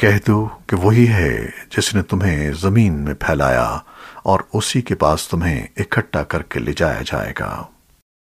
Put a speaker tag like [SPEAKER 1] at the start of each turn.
[SPEAKER 1] کہہ دو کہ وہی ہے جس نے تمہیں زمین میں پھیلایا اور اسی کے پاس تمہیں اکٹھا کر کے لے جایا جائے گا۔